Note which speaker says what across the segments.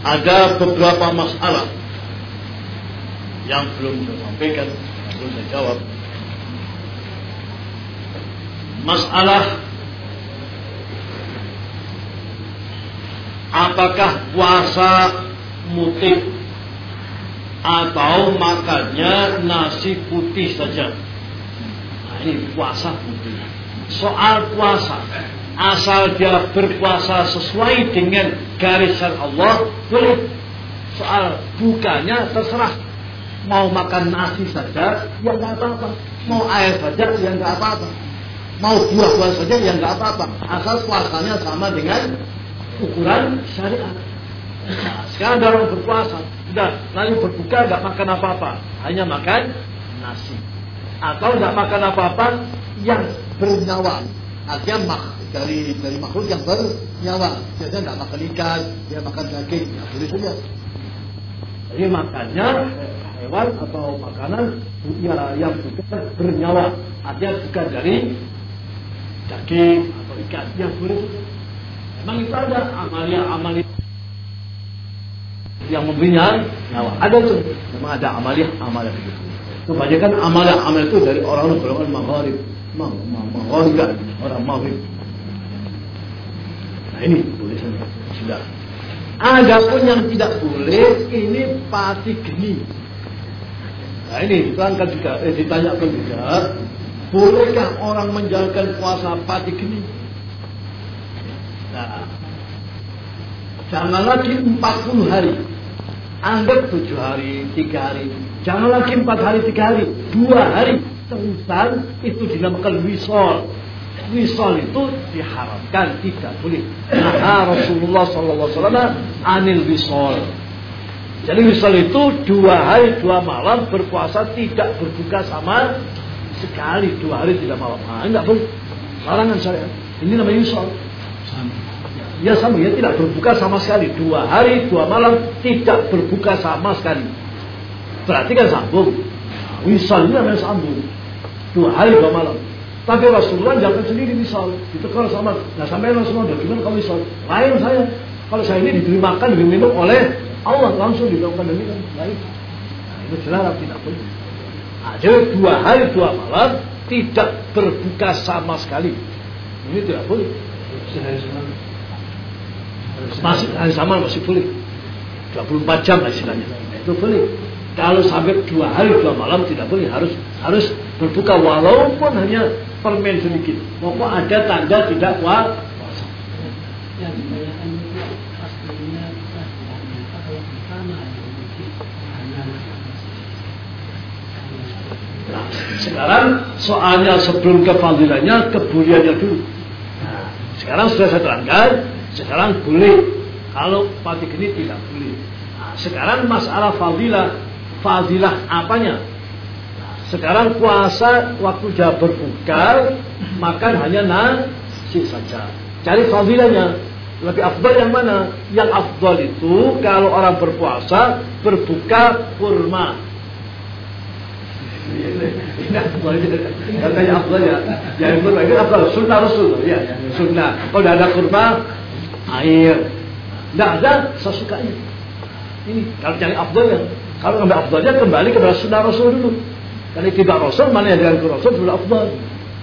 Speaker 1: ada beberapa masalah yang belum saya sampaikan, belum saya jawab. Masalah apakah puasa mutik atau makannya nasi putih saja. Nah, ini puasa putih. Soal puasa, asal dia berpuasa sesuai dengan garisan Allah, boleh. Soal bukanya terserah. Mau makan nasi saja, ya nggak apa-apa. Mau air saja, ya nggak apa-apa. Mau buah-buah saja, ya nggak apa-apa. Asal puasanya sama dengan ukuran syariat. Nah, sekarang orang berpuasa, sudah lalu berbuka nggak makan apa-apa, hanya makan nasi. Atau nggak makan apa-apa yang bernyawa. Artinya mak dari dari makhluk yang bernyawa. Biasanya nggak makan ikan, dia makan daging, ya boleh saja. Jadi makannya hewan atau makanan ya, yang bukan bernyawa. Artinya bukan dari daging atau ikan, yang boleh saja. Memang itu ada amalia-amalia yang memberinya nyawa. Ada tuh, memang ada amalia amalia begitu. Kebanyakan amalia amalia itu dari orang-orang golongan maghrib, maghrib kan, orang maghrib. Nah ini boleh saja, sudah. Ada pun yang tidak boleh, ini pati geni. Nah ini diterangkan juga, eh, ditanyakan juga, bolehkah orang menjalankan puasa pati geni? Nah, jangan lagi 40 hari. Anggap 7 hari, 3 hari. Jangan lagi 4 hari, 3 hari. 2 hari. Terusan itu dinamakan wisol. Wisol itu diharamkan, tidak boleh. Nah, Rasulullah SAW anil wisol. Jadi wisol itu dua hari dua malam berpuasa tidak berbuka sama sekali dua hari tidak malam. Nah, enggak boleh. Larangan syariat. Ini namanya wisol. Ya sama ya tidak berbuka sama sekali dua hari dua malam tidak berbuka sama sekali. Berarti kan sambung. Wisal ini namanya sambung. Dua hari dua malam. Tapi Rasulullah jangan sendiri misal. Ditekan sama. Nah sampai Rasulullah gimana kalau misal? Lain saya. Kalau saya ini diberi makan diberi minum oleh Allah langsung dilakukan demikian. Lain. Nah, itu jelas tidak boleh. Nah, jadi dua hari dua malam tidak berbuka sama sekali. Ini tidak boleh. Sehari semalam masih hari sama masih boleh 24 jam lah istilahnya itu boleh kalau sampai dua hari dua malam tidak boleh harus harus berbuka walaupun hanya permen sedikit pokok ada tanda tidak puasa Nah, sekarang soalnya sebelum ke fadilahnya kebuliannya dulu. Nah, sekarang sudah saya terangkan sekarang boleh. Kalau pati geni tidak boleh. Nah, sekarang masalah fadilah. Fadilah apanya? Sekarang puasa waktu dia berbuka. Makan hanya nasi saja. Cari fadilahnya. Lebih afdal yang mana? Yang afdal itu kalau orang berpuasa berbuka kurma. Katanya afdal ya. Yang kurma itu afdal. Sunnah Rasul. Ya, sunnah. Kalau tidak ada kurma, air. Tidak ada sesukanya. Ini kalau cari afdalnya. Kalau ngambil afdalnya kembali kepada sunnah Rasul dulu. Kalau tidak Rasul mana yang dengan Rasul dulu afdal.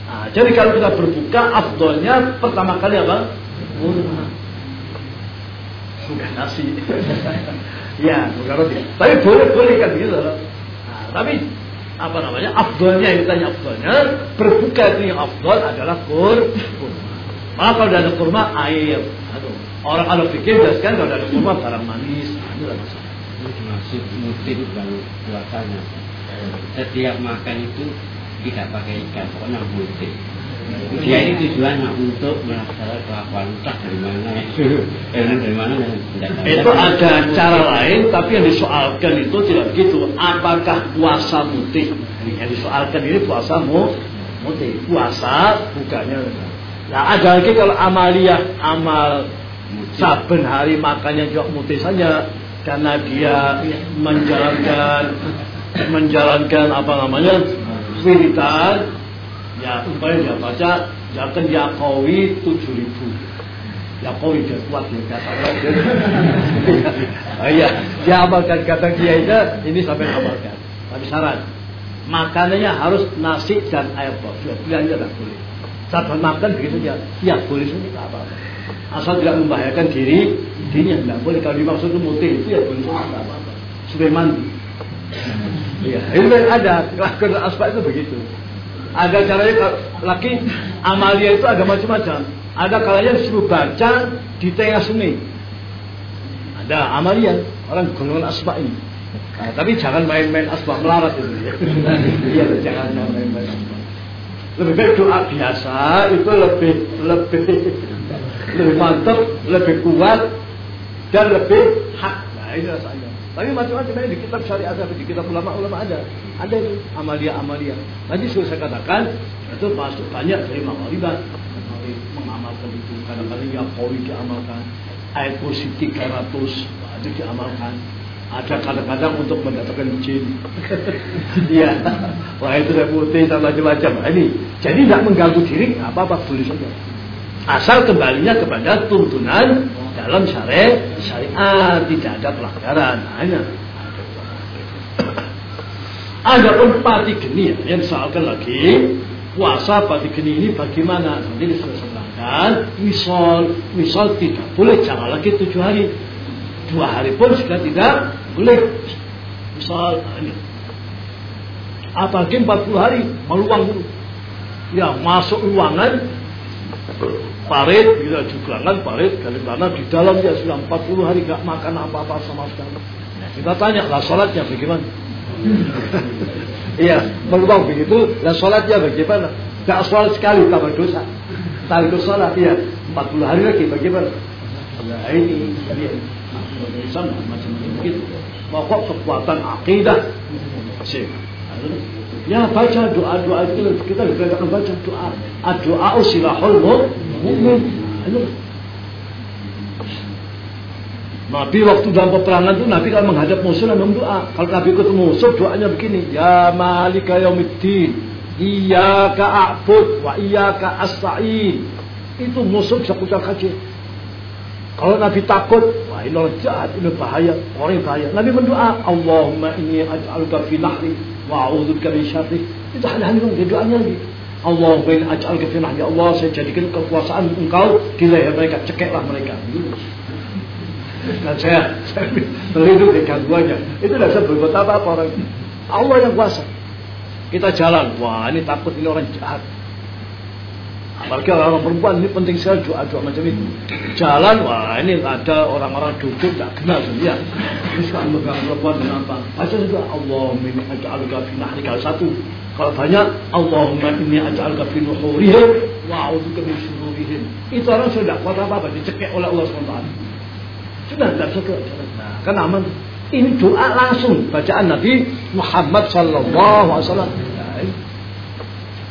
Speaker 1: Nah, jadi kalau kita berbuka afdalnya pertama kali apa? Kurma. Bukan nasi. ya, bukan roti. Tapi boleh boleh kan gitu. Nah, tapi apa namanya? Afdalnya yang ditanya afdalnya berbuka itu yang afdal adalah kurma. Maka kalau ada kurma air. Aduh. Orang kalau pikir jelaskan kalau ada kurma barang manis. Itu masalah.
Speaker 2: Termasuk mutim dan puasanya. Setiap makan itu tidak pakai ikan, pokoknya mutim. Dia ini tujuannya untuk melaksanakan kelakuan entah dari mana itu, dari mana
Speaker 1: Itu ada cara lain, tapi yang disoalkan itu tidak begitu. Apakah puasa mutik? Yang disoalkan ini puasa mutik. Puasa bukannya Nah ada lagi kalau amalia amal saben hari makannya juga mutis saja karena dia menjalankan menjalankan apa namanya wiridan ya umpamanya dia baca jangan yakowi tujuh ribu Ya kau dia kuat dia kata oh, iya, dia amalkan kata kiainya ini sampai amalkan. Tapi syarat makanannya harus nasi dan air pos. Pilihannya tidak boleh. Saat makan begitu dia, ya boleh tak apa-apa. Asal tidak membahayakan diri, dirinya tidak boleh. Kalau dimaksud itu mutih itu ya apa-apa. Supaya mandi. Iya, itu ada kelakuan asbak itu begitu. Ada caranya laki amalia itu ada macam-macam. Ada kalanya disuruh baca di tengah seni. Ada amalia orang golongan asbak ini. Nah, tapi jangan main-main asbak melarat itu. Iya, jangan main-main asbak. Lebih baik doa biasa itu lebih lebih lebih mantap, lebih kuat dan lebih hak. Nah, ini rasanya. Tapi macam-macam di kitab syariat ada, di kitab ulama-ulama ada. Ada itu amalia-amalia. Nanti sudah saya katakan, itu masuk banyak dari mawalibat. Mengamalkan itu. Kadang-kadang ya kawi diamalkan. Ayat kursi 300 itu diamalkan. Ada kadang-kadang untuk mendatangkan jin. Iya. Wah itu putih dan macam-macam. Nah, ini. Jadi tidak mengganggu diri, apa-apa boleh saja. Asal kembalinya kepada tuntunan dalam syariat syariat tidak ada pelanggaran. Hanya ada pun pati geni yang disoalkan lagi. Puasa pati geni ini bagaimana? Nanti diselesaikan misal misal tidak boleh jangan lagi tujuh hari. Dua hari pun sudah tidak boleh. Misal ini. Apalagi 40 hari meluang ya masuk ruangan parit juga jugalan parit dari mana di dalam dia sudah 40 hari gak makan apa-apa sama sekali. Nah, kita tanya lah sholatnya bagaimana? Iya meluang begitu lah sholatnya bagaimana? Gak sholat sekali tambah dosa. Tambah sholat iya. 40 hari lagi bagaimana? Nah ini sama macam-macam begitu pokok kekuatan akidah. Sih Ya baca doa-doa itu kita akan baca doa. Doa silahul mukmin. Nabi waktu dalam peperangan itu Nabi kalau menghadap musuh dan doa. Kalau Nabi ketemu musuh doanya begini, Ya malika yaumiddin, Iyaka a'bud wa iyaka asta'in. Itu musuh bisa kucak kacir. Kalau Nabi takut, wah ini jahat, ini bahaya, orang bahaya. Nabi mendoa, Allahumma inni aj'aluka fi nahri wa a'udzubika min syarri. Itu hanya-hanya doanya lagi. Allah bin aj'al kefinah ya Allah saya jadikan kekuasaan engkau di leher mereka cekeklah mereka. Dan saya, saya terlindung dari gangguannya. Itu tidak bisa berbuat apa apa orang. Allah yang kuasa. Kita jalan wah ini takut ini orang jahat. Apalagi orang, -orang perempuan ini penting sekali doa-doa macam itu. Jalan wah ini ada orang-orang duduk tak kenal ya ini sekarang megang perempuan kenapa baca juga Allah ini aj'al kefinah satu kalau banyak, Allahumma inni aj'alka fi nuhurihim wa a'udzubika min syururihim. Itu orang sudah kuat apa-apa dicekek oleh Allah SWT. Sudah tidak bisa Nah, kan aman. Ini doa langsung bacaan Nabi Muhammad sallallahu alaihi wasallam.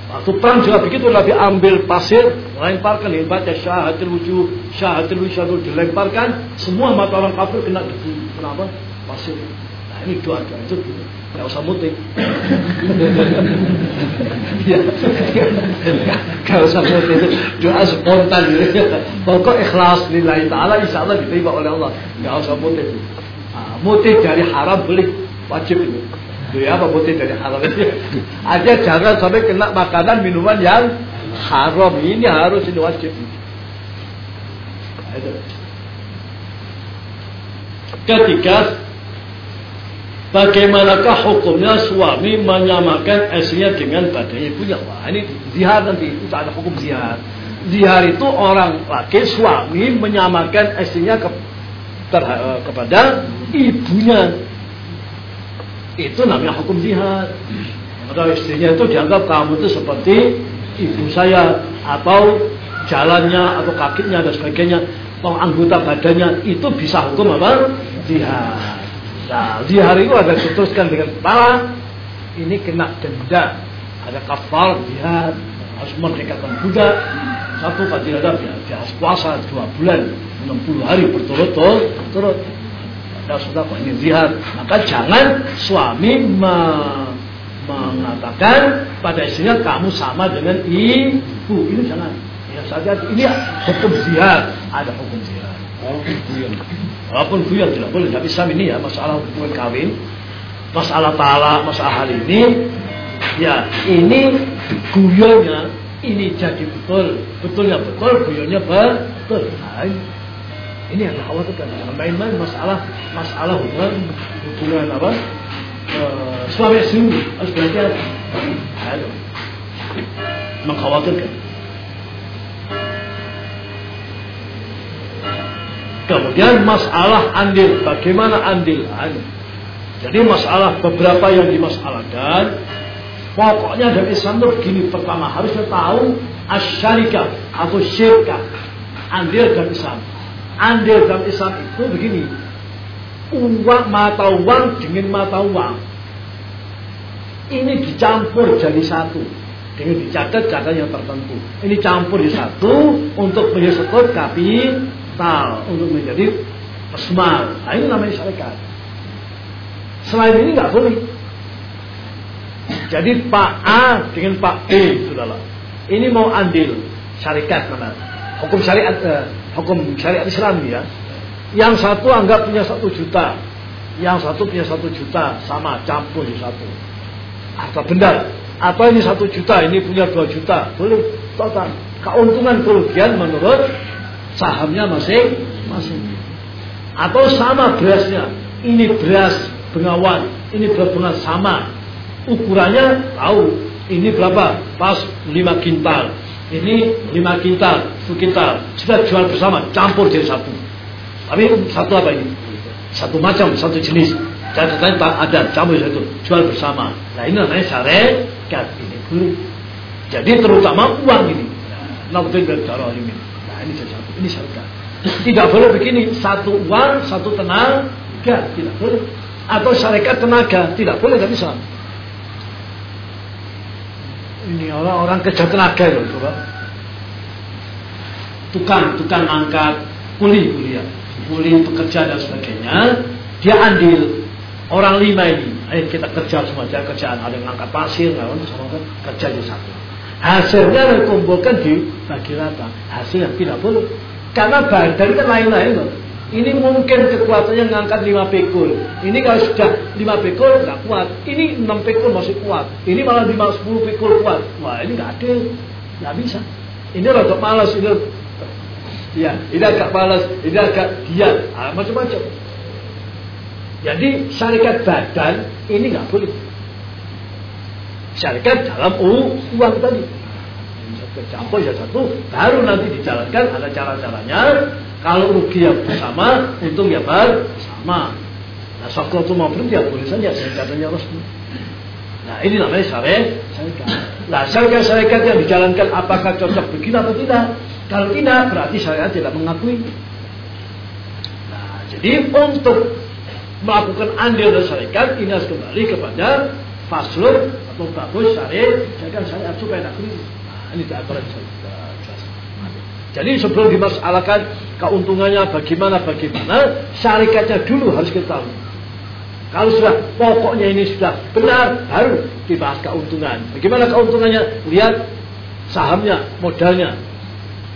Speaker 1: Waktu perang juga begitu Nabi ambil pasir, lemparkan, baca syahatul wujuh, syahatul wujuh dilemparkan, semua mata orang kafir kena debu. Kenapa? Pasir. Ini doa-doa itu Gak usah mutik. ya. Usah mutik. Doa spontan gitu. Pokok ikhlas lillahi ta'ala insya Allah diterima oleh Allah. Gak usah mutik. Nah, mutik dari haram boleh. Wajib itu. Itu ya apa mutik dari haram itu. Aja jangan sampai kena makanan minuman yang haram. Ini harus ini wajib. Nah, Ketiga, Bagaimanakah hukumnya suami menyamakan istrinya dengan badannya ibunya? Wah ini zihar nanti, itu ada hukum zihar. Zihar itu orang laki suami menyamakan istrinya ke, ter, eh, kepada ibunya. Itu namanya hukum zihar. Atau istrinya itu dianggap kamu itu seperti ibu saya atau jalannya atau kakinya dan sebagainya atau anggota badannya itu bisa hukum apa? Zihar. Nah, zihar itu ada diputuskan dengan kepala, ini kena denda. Ada kafar zihar, harus merdekakan budak. Satu tidak ada, harus puasa dua bulan, 60 hari berturut-turut. Turut. Ada sudah ini zihar. Maka jangan suami me mengatakan pada istrinya kamu sama dengan ibu. Ini jangan. Ya saja ini hukum zihar, ada hukum zihar.
Speaker 2: Oh, guyon.
Speaker 1: Walaupun guyon tidak boleh, tapi Islam ini ya masalah hubungan kawin, masalah talak, masalah hal ini, ya ini guyonnya ini jadi betul, betulnya betul, guyonnya betul. Ini, yang khawatirkan. Jangan main-main masalah masalah hubungan hubungan apa? Eh, suami istri harus. Aduh. Mengkhawatirkan. Kemudian masalah andil, bagaimana andil? Jadi masalah beberapa yang dimasalahkan, pokoknya dari Islam itu begini. Pertama harusnya tahu asyarikah atau syirkah. Andil dalam Islam. Andil dalam Islam itu begini. Uang mata uang dengan mata uang. Ini dicampur jadi satu dengan dicatat catat yang tertentu. Ini campur di satu untuk menjadi kapital untuk menjadi pesmal. Nah, ini namanya syarikat. Selain ini nggak boleh. Jadi Pak A dengan Pak B, sudahlah. Ini mau andil syarikat mana? Hukum syariat, eh, hukum syariat Islam ya. Yang satu anggap punya satu juta, yang satu punya satu juta, sama campur di satu. Atau benar? Atau ini satu juta, ini punya dua juta, boleh total. Keuntungan kerugian menurut sahamnya masing-masing. Atau sama berasnya, ini beras bengawan, ini beras bengawan sama. Ukurannya tahu, ini berapa? Pas 5 kintal. Ini 5 kintal, 1 kintal. Sudah jual bersama, campur jadi satu. Tapi satu apa ini? Satu macam, satu jenis. Catatan tak ada, campur satu, jual bersama. Nah ini namanya syarikat ini boleh. Jadi terutama uang ini. Nah, ini. Ini satu, ini syarikat. Tidak boleh begini, satu uang, satu tenaga, tidak boleh. Atau syarikat tenaga, tidak boleh, tidak bisa. Ini orang-orang kerja tenaga loh, coba. Tukang, tukang angkat, kuli, kuliah kuli pekerja dan sebagainya, dia andil orang lima ini. Ayo kita kerja semua kerjaan ada yang angkat pasir, lawan kan kerja di satu. Hasilnya dikumpulkan di bagi rata. Hasil yang tidak boleh. Karena badan kan lain-lain loh. Ini mungkin kekuatannya ngangkat lima pikul. Ini kalau sudah lima pikul nggak kuat. Ini enam pikul masih kuat. Ini malah lima sepuluh pikul kuat. Wah ini nggak ada, nggak bisa. Ini rada malas, ini Ya, ini agak malas, ini agak diam, ah, macam-macam. Jadi syarikat badan ini nggak boleh. Syarikat dalam uang tadi. Campur ya satu, baru nanti dijalankan ada cara-caranya. Kalau rugi yang bersama, untung ya bersama. Nah, sokro itu mau berhenti ya boleh saja, syarikatnya resmi. Nah, ini namanya syarikat. Nah, syarikat-syarikat yang dijalankan apakah cocok begini atau tidak? Kalau tidak, berarti syariat tidak mengakui. Nah, jadi untuk melakukan andil dan syarikat ini harus kembali kepada faslur atau bagus syariat, jaga syariat supaya tidak keliru. Nah, ini aturan syariat. Jadi sebelum dimasalahkan keuntungannya bagaimana bagaimana syariatnya dulu harus kita tahu. Kalau sudah pokoknya ini sudah benar, baru dibahas keuntungan. Bagaimana keuntungannya? Lihat sahamnya, modalnya,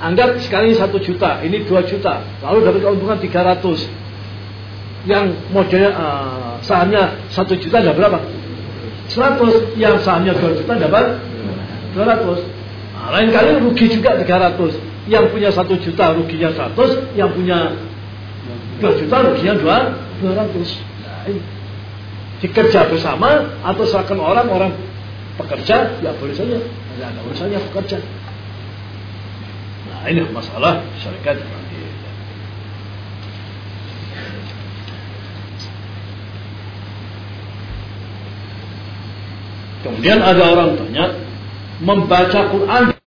Speaker 1: Anggap sekali satu juta, ini dua juta, lalu dapat keuntungan 300. Yang modelnya uh, sahamnya satu juta ada berapa? 100. Yang sahamnya dua juta dapat 200. Nah, lain kali rugi juga 300. Yang punya satu juta ruginya 100, yang punya dua juta ruginya 200. Nah, ini. Dikerja bersama atau serahkan orang orang pekerja ya boleh saja. Tidak ada urusannya pekerja. Nah, ini masalah syarikat Kemudian ada orang tanya membaca Quran